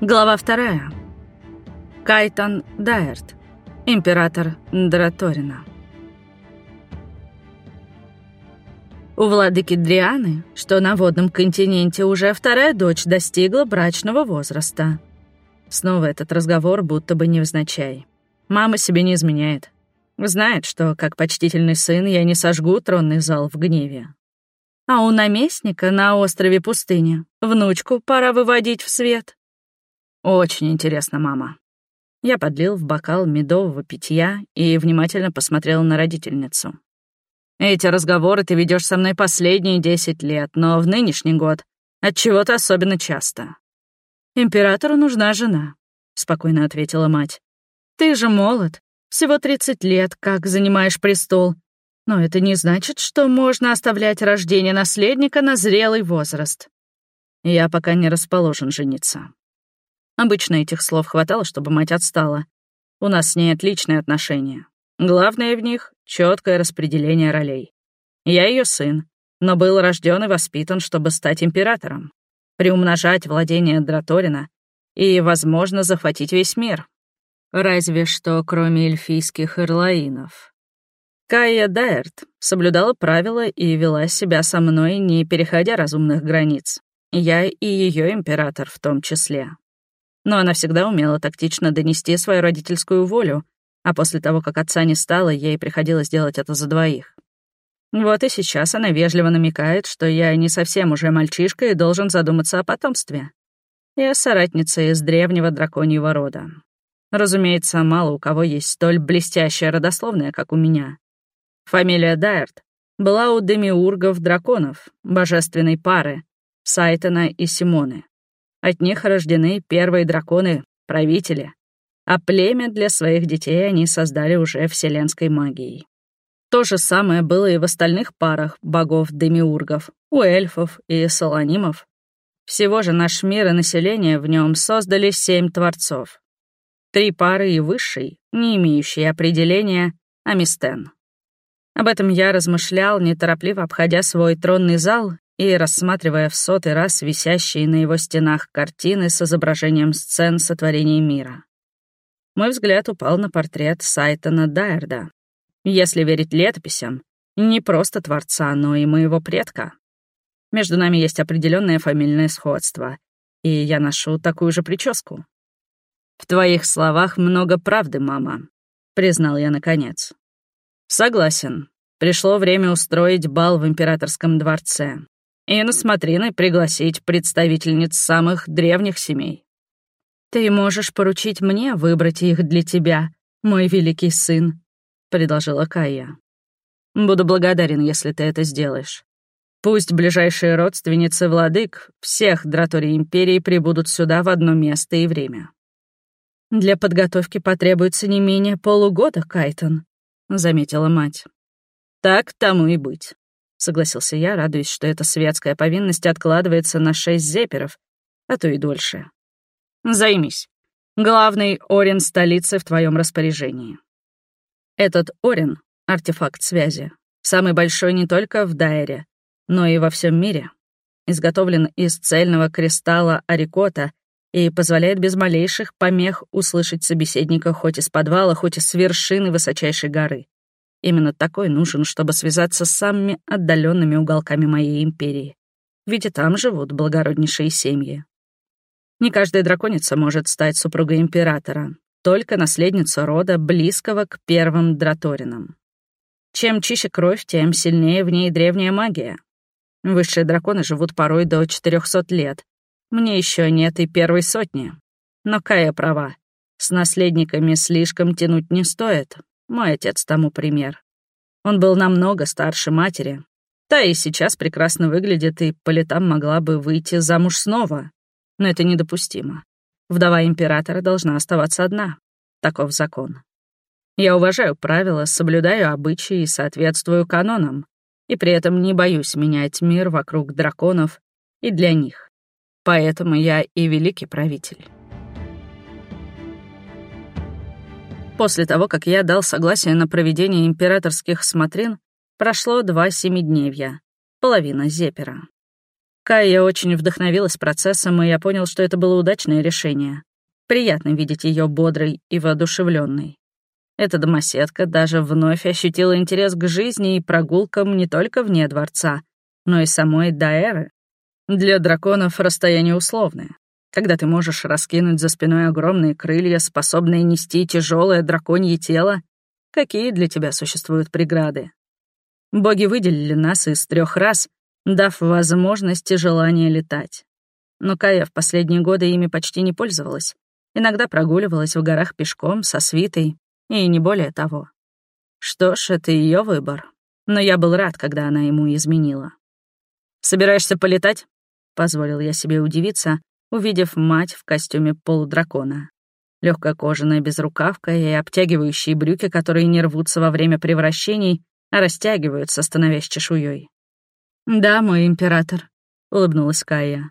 Глава вторая. Кайтан Дайерт, император Драторина. У владыки Дрианы, что на водном континенте уже вторая дочь достигла брачного возраста. Снова этот разговор будто бы невзначай. Мама себе не изменяет. Знает, что, как почтительный сын, я не сожгу тронный зал в гневе. А у наместника на острове пустыни внучку пора выводить в свет. Очень интересно, мама. Я подлил в бокал медового питья и внимательно посмотрел на родительницу. Эти разговоры ты ведешь со мной последние десять лет, но в нынешний год от чего то особенно часто. Императору нужна жена, спокойно ответила мать. Ты же молод, всего 30 лет, как занимаешь престол. Но это не значит, что можно оставлять рождение наследника на зрелый возраст. Я пока не расположен жениться. Обычно этих слов хватало, чтобы мать отстала. У нас с ней отличные отношения. Главное в них — четкое распределение ролей. Я ее сын, но был рожден и воспитан, чтобы стать императором, приумножать владение Драторина и, возможно, захватить весь мир. Разве что кроме эльфийских ирлаинов. Кая Дайерт соблюдала правила и вела себя со мной, не переходя разумных границ. Я и ее император в том числе. Но она всегда умела тактично донести свою родительскую волю, а после того, как отца не стало, ей приходилось делать это за двоих. Вот и сейчас она вежливо намекает, что я не совсем уже мальчишка и должен задуматься о потомстве. Я соратница из древнего драконьего рода. Разумеется, мало у кого есть столь блестящая родословная, как у меня. Фамилия Дайерт была у демиургов-драконов, божественной пары, Сайтона и Симоны. От них рождены первые драконы, правители, а племя для своих детей они создали уже вселенской магией. То же самое было и в остальных парах богов-демиургов, у эльфов и солонимов. Всего же наш мир и население в нем создали семь творцов. Три пары и высший, не имеющий определения, Амистен. Об этом я размышлял, неторопливо обходя свой тронный зал и рассматривая в сотый раз висящие на его стенах картины с изображением сцен сотворения мира. Мой взгляд упал на портрет Сайтона Дайерда. Если верить летописям, не просто творца, но и моего предка. Между нами есть определенное фамильное сходство, и я ношу такую же прическу. «В твоих словах много правды, мама», — признал я наконец. «Согласен. Пришло время устроить бал в императорском дворце и на смотрины пригласить представительниц самых древних семей. Ты можешь поручить мне выбрать их для тебя, мой великий сын», — предложила Кая. «Буду благодарен, если ты это сделаешь. Пусть ближайшие родственницы владык всех драторий Империи прибудут сюда в одно место и время. «Для подготовки потребуется не менее полугода, Кайтон», — заметила мать. «Так тому и быть», — согласился я, радуясь, что эта светская повинность откладывается на шесть зеперов, а то и дольше. «Займись. Главный Орен столицы в твоем распоряжении». Этот Орен — артефакт связи, самый большой не только в Дайере, но и во всем мире. Изготовлен из цельного кристалла Арикота и позволяет без малейших помех услышать собеседника хоть из подвала, хоть из вершины высочайшей горы. Именно такой нужен, чтобы связаться с самыми отдаленными уголками моей империи. Ведь и там живут благороднейшие семьи. Не каждая драконица может стать супругой императора, только наследница рода, близкого к первым драторинам. Чем чище кровь, тем сильнее в ней древняя магия. Высшие драконы живут порой до 400 лет, мне еще нет и первой сотни. Но Кая права. С наследниками слишком тянуть не стоит. Мой отец тому пример. Он был намного старше матери. Та и сейчас прекрасно выглядит и по летам могла бы выйти замуж снова. Но это недопустимо. Вдова императора должна оставаться одна. Таков закон. Я уважаю правила, соблюдаю обычаи и соответствую канонам, и при этом не боюсь менять мир вокруг драконов и для них. Поэтому я и великий правитель. После того, как я дал согласие на проведение императорских смотрин, прошло два семидневья, половина зепера. Кая очень вдохновилась процессом, и я понял, что это было удачное решение. Приятно видеть ее бодрой и воодушевленной. Эта домоседка даже вновь ощутила интерес к жизни и прогулкам не только вне дворца, но и самой Даэры. Для драконов расстояние условное. Когда ты можешь раскинуть за спиной огромные крылья, способные нести тяжелое драконье тело, какие для тебя существуют преграды? Боги выделили нас из трех раз, дав возможность и желание летать. Но Кая в последние годы ими почти не пользовалась. Иногда прогуливалась в горах пешком, со свитой, и не более того. Что ж, это ее выбор. Но я был рад, когда она ему изменила. «Собираешься полетать?» — позволил я себе удивиться, увидев мать в костюме полудракона. Легкая кожаная безрукавка и обтягивающие брюки, которые не рвутся во время превращений, а растягиваются, становясь чешуей. «Да, мой император», — улыбнулась Кая.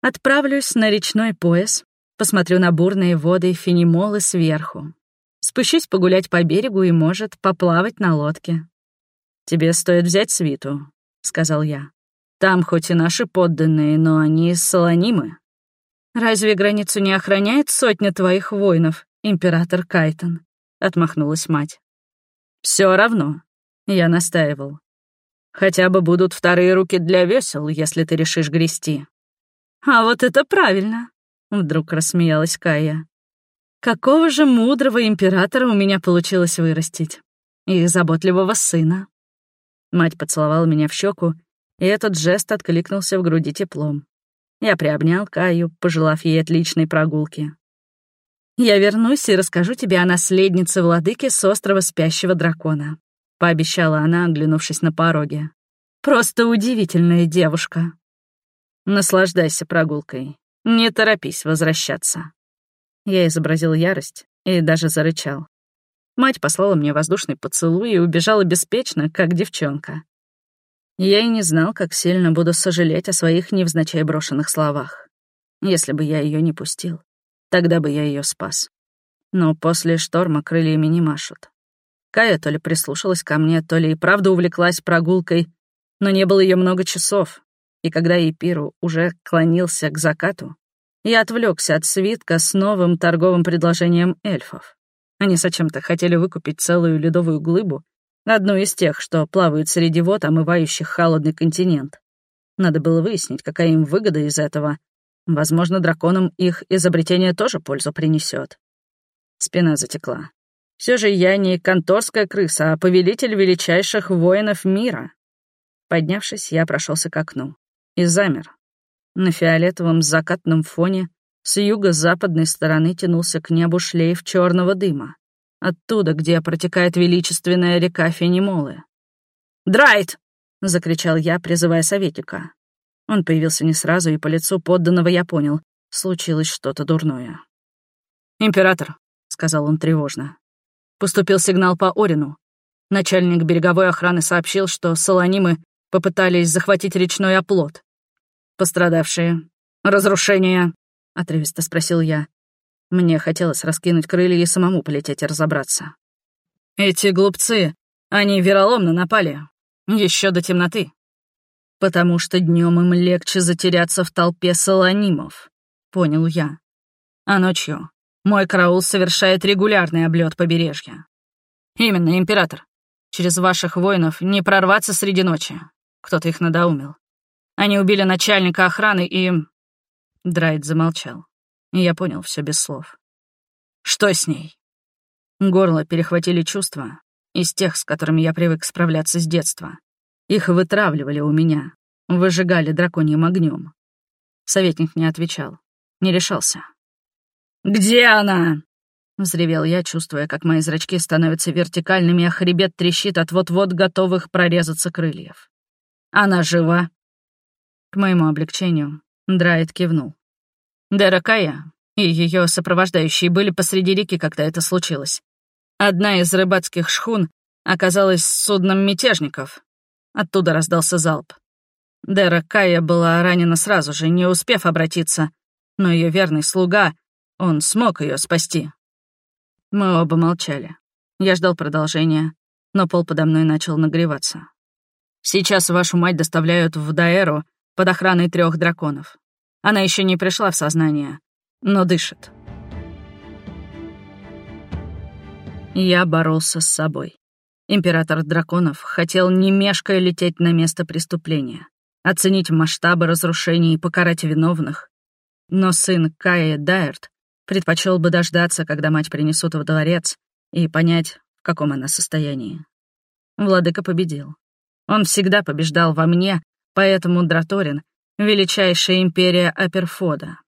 «Отправлюсь на речной пояс, посмотрю на бурные воды Фенимолы сверху. Спущусь погулять по берегу и, может, поплавать на лодке». «Тебе стоит взять свиту», — сказал я. «Там хоть и наши подданные, но они солонимы». «Разве границу не охраняет сотня твоих воинов, император Кайтон?» — отмахнулась мать. Все равно», — я настаивал. Хотя бы будут вторые руки для весел, если ты решишь грести». «А вот это правильно!» — вдруг рассмеялась Кая. «Какого же мудрого императора у меня получилось вырастить? И заботливого сына». Мать поцеловала меня в щеку, и этот жест откликнулся в груди теплом. Я приобнял Каю, пожелав ей отличной прогулки. «Я вернусь и расскажу тебе о наследнице владыки с острова Спящего Дракона. — пообещала она, оглянувшись на пороге. «Просто удивительная девушка». «Наслаждайся прогулкой. Не торопись возвращаться». Я изобразил ярость и даже зарычал. Мать послала мне воздушный поцелуй и убежала беспечно, как девчонка. Я и не знал, как сильно буду сожалеть о своих невзначай брошенных словах. Если бы я ее не пустил, тогда бы я ее спас. Но после шторма крыльями не машут. Кая то ли прислушалась ко мне, то ли и правда увлеклась прогулкой, но не было ее много часов, и когда Епиру уже клонился к закату, я отвлекся от свитка с новым торговым предложением эльфов. Они зачем-то хотели выкупить целую ледовую глыбу, одну из тех, что плавают среди вод, омывающих холодный континент. Надо было выяснить, какая им выгода из этого. Возможно, драконам их изобретение тоже пользу принесет. Спина затекла. Все же я не конторская крыса, а повелитель величайших воинов мира. Поднявшись, я прошелся к окну и замер. На фиолетовом закатном фоне с юго-западной стороны тянулся к небу шлейф черного дыма. Оттуда, где протекает величественная река Фенимолы. «Драйт!» — закричал я, призывая советника. Он появился не сразу, и по лицу подданного я понял — случилось что-то дурное. «Император», — сказал он тревожно, Поступил сигнал по Орину. Начальник береговой охраны сообщил, что солонимы попытались захватить речной оплот. «Пострадавшие? Разрушения?» — отрывисто спросил я. Мне хотелось раскинуть крылья и самому полететь и разобраться. «Эти глупцы, они вероломно напали. еще до темноты. Потому что днем им легче затеряться в толпе солонимов», — понял я. А ночью мой караул совершает регулярный облет побережья. Именно, император. Через ваших воинов не прорваться среди ночи. Кто-то их надоумил. Они убили начальника охраны и... Драйд замолчал. И я понял все без слов. Что с ней? Горло перехватили чувства, из тех, с которыми я привык справляться с детства. Их вытравливали у меня, выжигали драконьим огнем. Советник не отвечал, не решался. «Где она?» — взревел я, чувствуя, как мои зрачки становятся вертикальными, а хребет трещит от вот-вот готовых прорезаться крыльев. «Она жива?» К моему облегчению Драйт кивнул. Деракая и ее сопровождающие были посреди реки, когда это случилось. Одна из рыбацких шхун оказалась судном мятежников. Оттуда раздался залп. Дера Кая была ранена сразу же, не успев обратиться, но ее верный слуга он смог ее спасти. Мы оба молчали. Я ждал продолжения, но пол подо мной начал нагреваться. Сейчас вашу мать доставляют в Даэру, под охраной трех драконов. Она еще не пришла в сознание, но дышит. Я боролся с собой. Император драконов хотел не лететь на место преступления, оценить масштабы разрушений и покарать виновных. Но сын Кая Дайерт предпочел бы дождаться, когда мать принесут во дворец, и понять, в каком она состоянии. Владыка победил. Он всегда побеждал во мне, поэтому Драторин — величайшая империя Аперфода.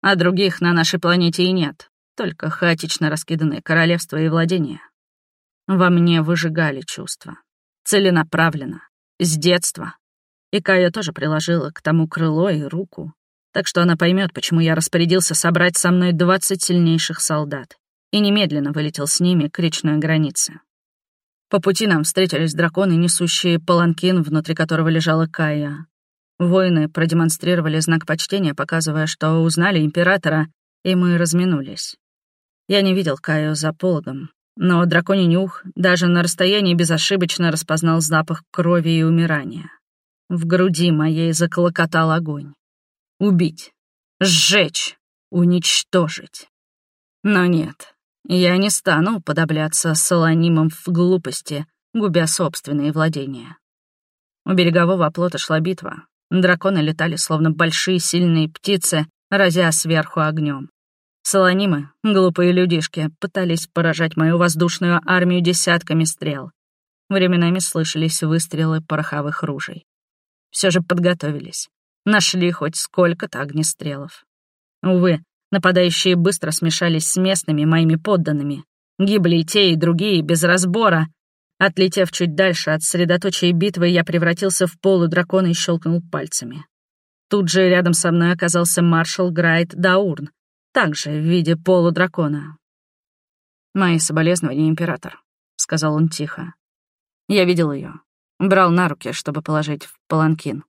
А других на нашей планете и нет только хаотично раскиданные королевства и владения. Во мне выжигали чувства. Целенаправленно. С детства. И Кая тоже приложила к тому крыло и руку. Так что она поймет, почему я распорядился собрать со мной 20 сильнейших солдат и немедленно вылетел с ними к речной границе. По пути нам встретились драконы, несущие паланкин, внутри которого лежала Кая. Воины продемонстрировали знак почтения, показывая, что узнали императора, и мы разминулись. Я не видел Каю за полдом, но драконий нюх даже на расстоянии безошибочно распознал запах крови и умирания. В груди моей заклокотал огонь. Убить, сжечь, уничтожить. Но нет, я не стану подобляться солонимом в глупости, губя собственные владения. У берегового оплота шла битва. Драконы летали, словно большие сильные птицы, разя сверху огнем. Солонимы, глупые людишки, пытались поражать мою воздушную армию десятками стрел. Временами слышались выстрелы пороховых ружей. Все же подготовились. Нашли хоть сколько-то огнестрелов. Увы, нападающие быстро смешались с местными моими подданными. Гибли и те, и другие, без разбора. Отлетев чуть дальше от средоточия битвы, я превратился в полудракона и щелкнул пальцами. Тут же рядом со мной оказался маршал Грайт Даурн, также в виде полудракона. «Мои соболезнования, император», — сказал он тихо. «Я видел ее, брал на руки, чтобы положить в паланкин».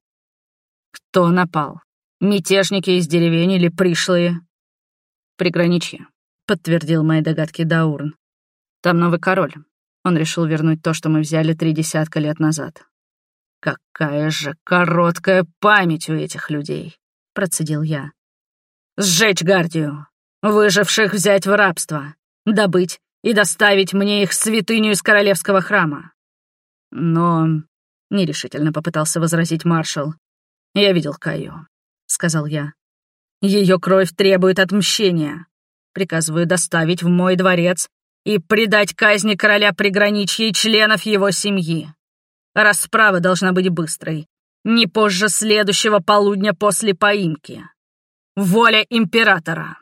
«Кто напал? Мятежники из деревень или пришлые?» «Приграничье», — подтвердил мои догадки Даурн. «Там новый король. Он решил вернуть то, что мы взяли три десятка лет назад». «Какая же короткая память у этих людей», — процедил я. Сжечь Гардию, выживших взять в рабство, добыть и доставить мне их святыню из королевского храма. Но нерешительно попытался возразить маршал. «Я видел Каю», — сказал я. Ее кровь требует отмщения. Приказываю доставить в мой дворец и предать казни короля приграничья и членов его семьи. Расправа должна быть быстрой, не позже следующего полудня после поимки. Воля императора!»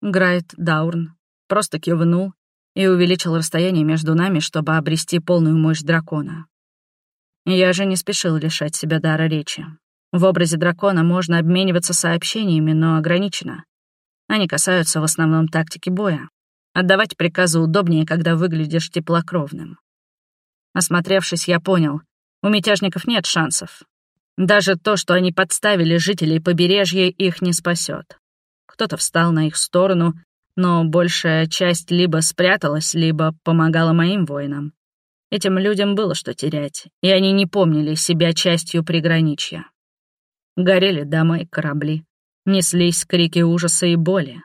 Грайт Даурн просто кивнул и увеличил расстояние между нами, чтобы обрести полную мощь дракона. Я же не спешил лишать себя дара речи. В образе дракона можно обмениваться сообщениями, но ограничено. Они касаются в основном тактики боя. Отдавать приказы удобнее, когда выглядишь теплокровным. Осмотревшись, я понял, у мятежников нет шансов. Даже то, что они подставили жителей побережья, их не спасет. Кто-то встал на их сторону, но большая часть либо спряталась, либо помогала моим воинам. Этим людям было что терять, и они не помнили себя частью приграничья. Горели дома и корабли, неслись крики ужаса и боли.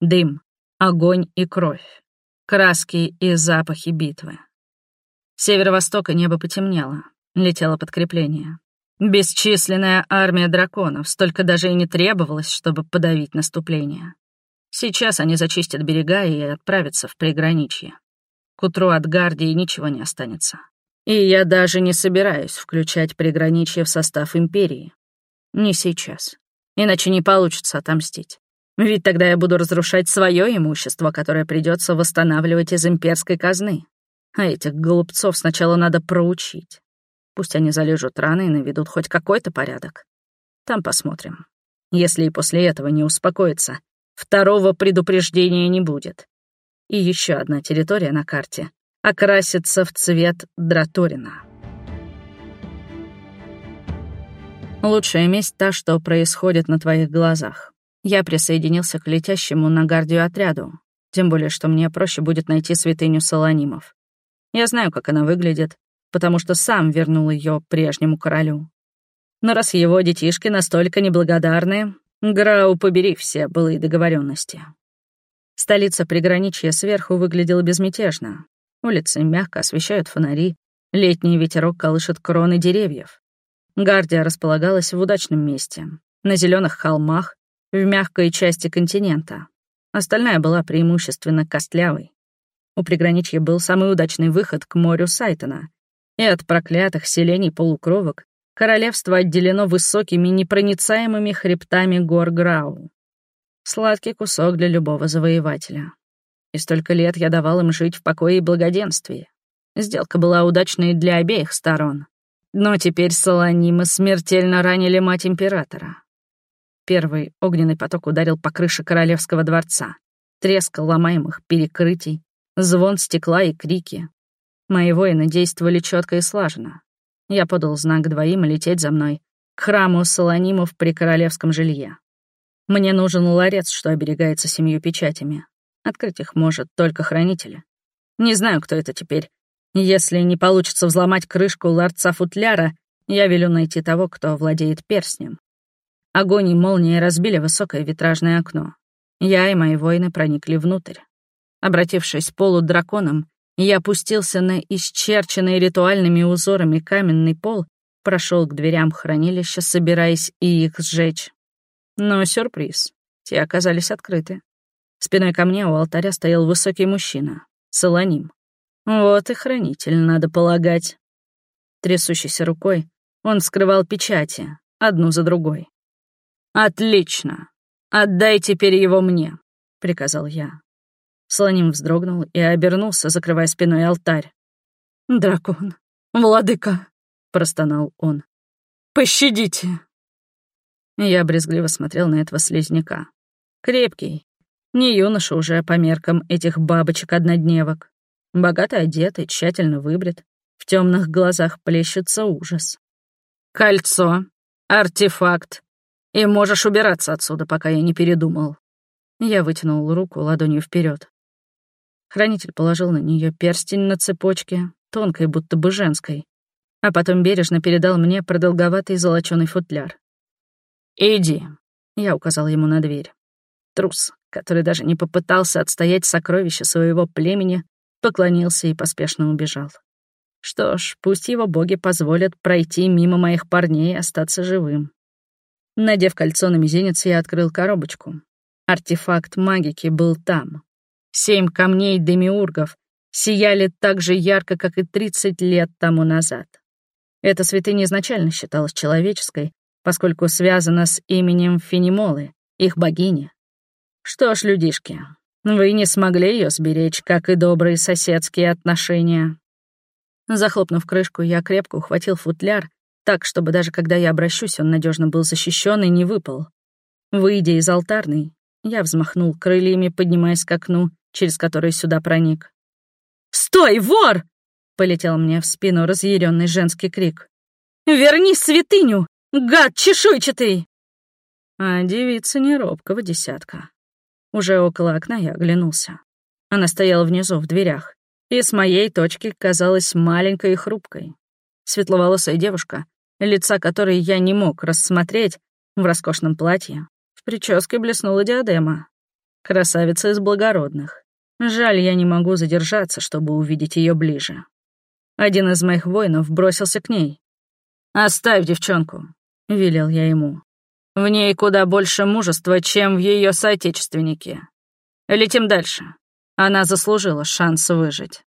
Дым, огонь и кровь, краски и запахи битвы. С северо-востока небо потемнело, летело подкрепление. Бесчисленная армия драконов, столько даже и не требовалось, чтобы подавить наступление. Сейчас они зачистят берега и отправятся в приграничье. К утру от Гардии ничего не останется. И я даже не собираюсь включать приграничье в состав Империи. Не сейчас. Иначе не получится отомстить. Ведь тогда я буду разрушать свое имущество, которое придется восстанавливать из имперской казны. А этих голубцов сначала надо проучить. Пусть они залежут раны и наведут хоть какой-то порядок. Там посмотрим. Если и после этого не успокоится, второго предупреждения не будет. И еще одна территория на карте окрасится в цвет Драторина. Лучшая месть та, что происходит на твоих глазах. Я присоединился к летящему на гардию отряду, тем более, что мне проще будет найти святыню Солонимов. Я знаю, как она выглядит, потому что сам вернул ее прежнему королю. Но раз его детишки настолько неблагодарны, Грау, побери все былые договоренности. Столица приграничья сверху выглядела безмятежно. Улицы мягко освещают фонари, летний ветерок колышет кроны деревьев. Гардия располагалась в удачном месте, на зеленых холмах, в мягкой части континента. Остальная была преимущественно костлявой. У приграничья был самый удачный выход к морю Сайтона, и от проклятых селений полукровок королевство отделено высокими непроницаемыми хребтами гор Грау. Сладкий кусок для любого завоевателя. И столько лет я давал им жить в покое и благоденствии. Сделка была удачной для обеих сторон. Но теперь Солонимы смертельно ранили мать императора. Первый огненный поток ударил по крыше королевского дворца. Треск ломаемых перекрытий, звон стекла и крики. Мои воины действовали четко и слаженно. Я подал знак двоим лететь за мной, к храму Солонимов при королевском жилье. Мне нужен ларец, что оберегается семью печатями. Открыть их может только хранитель. Не знаю, кто это теперь. Если не получится взломать крышку ларца-футляра, я велю найти того, кто владеет перстнем. Огонь и молнии разбили высокое витражное окно. Я и мои воины проникли внутрь. Обратившись полудраконом, я опустился на исчерченный ритуальными узорами каменный пол, прошел к дверям хранилища, собираясь и их сжечь. Но сюрприз. Те оказались открыты. Спиной ко мне у алтаря стоял высокий мужчина, Солоним. Вот и хранитель, надо полагать. Трясущейся рукой он вскрывал печати, одну за другой. «Отлично! Отдай теперь его мне», — приказал я. Слоним вздрогнул и обернулся, закрывая спиной алтарь. «Дракон, владыка!» — простонал он. «Пощадите!» Я брезгливо смотрел на этого слизняка. Крепкий, не юноша уже по меркам этих бабочек-однодневок. Богато одет и тщательно выбрит. В темных глазах плещется ужас. «Кольцо, артефакт, и можешь убираться отсюда, пока я не передумал». Я вытянул руку ладонью вперед. Хранитель положил на нее перстень на цепочке, тонкой, будто бы женской, а потом бережно передал мне продолговатый золочёный футляр. «Иди», — я указал ему на дверь. Трус, который даже не попытался отстоять сокровища своего племени, поклонился и поспешно убежал. Что ж, пусть его боги позволят пройти мимо моих парней и остаться живым. Надев кольцо на мизинец, я открыл коробочку. Артефакт магики был там, Семь камней демиургов сияли так же ярко, как и 30 лет тому назад. Эта святыня изначально считалась человеческой, поскольку связана с именем Фенимолы, их богини. Что ж, людишки, вы не смогли ее сберечь, как и добрые соседские отношения. Захлопнув крышку, я крепко ухватил футляр, так, чтобы даже когда я обращусь, он надежно был защищен и не выпал. Выйдя из алтарной, я взмахнул крыльями, поднимаясь к окну, через который сюда проник. «Стой, вор!» — полетел мне в спину разъяренный женский крик. «Верни святыню, гад чешуйчатый!» А девица не робкого десятка. Уже около окна я оглянулся. Она стояла внизу, в дверях, и с моей точки казалась маленькой и хрупкой. Светловолосая девушка, лица которой я не мог рассмотреть, в роскошном платье. В прическе блеснула диадема. Красавица из благородных. Жаль, я не могу задержаться, чтобы увидеть ее ближе. Один из моих воинов бросился к ней. «Оставь девчонку», — велел я ему. «В ней куда больше мужества, чем в ее соотечественнике. Летим дальше. Она заслужила шанс выжить».